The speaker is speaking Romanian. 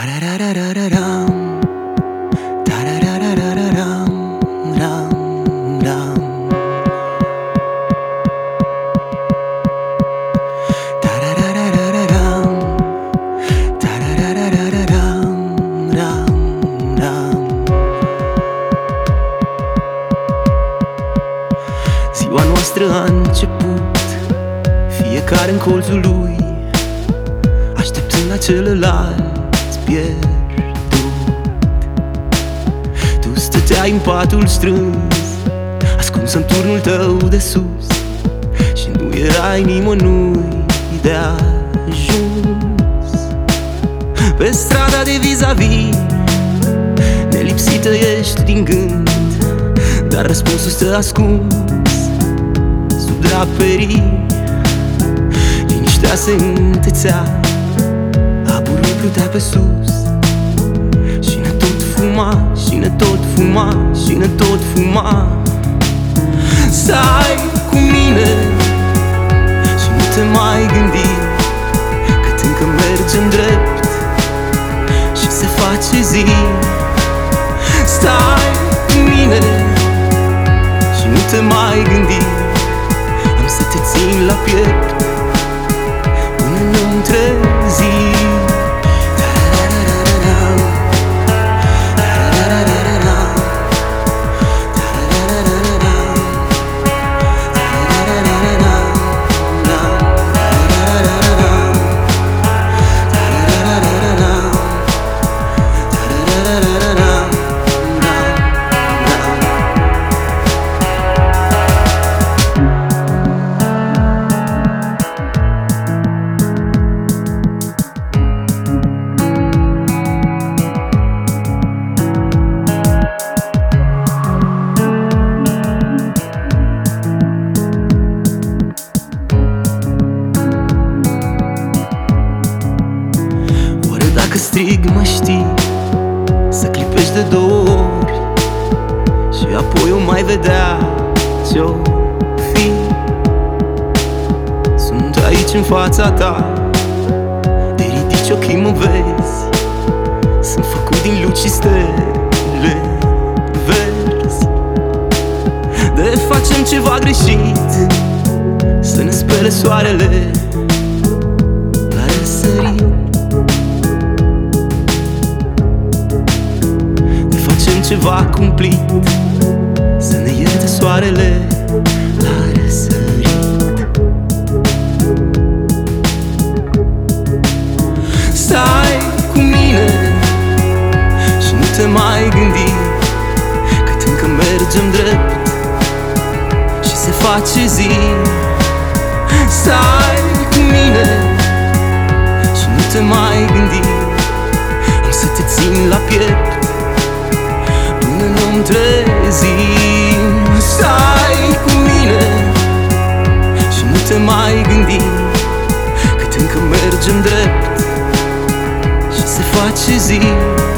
Tarararararam. Tarararararam. Ram, ram. Tarararararam. Tarararararam. Ram, ram. Ziua noastră a început Fiecare în colțul lui Așteptând la celălalt pierdut. Tu stăteai în patul strâns Ascuns în turnul tău de sus. Și nu erai nimănui de ajuns. Pe strada de vis-a-vis Nelipsită ești din gând Dar răspunsul stă ascuns Sub draperii Liniștea se întețea. Aburul plutea pe sus. Și ne tot fuma, și ne tot fuma, și ne tot fuma. Stai cu mine Și nu te mai gândi Cât încă mergem drept Și se face zi. Stai cu mine Și nu te mai gândi Am să te țin la piept Până nu-mi trezi de două ori Și apoi o mai vedea ce-o fi. Sunt aici în fața ta Te ridici ochii mă vezi. Sunt făcut din luci și stele verzi. De facem ceva greșit Să ne spele soarele ceva cumplit. Să ne ierte soarele la răsărit Stai cu mine Și nu te mai gândi Cât încă mergem drept Și se face zi. Stai cu mine Și nu te mai gândi Am să te țin la piept Până nu-mi trezi Stai cu mine Și nu te mai gândi Cât încă mergem drept Și se face zi. Stai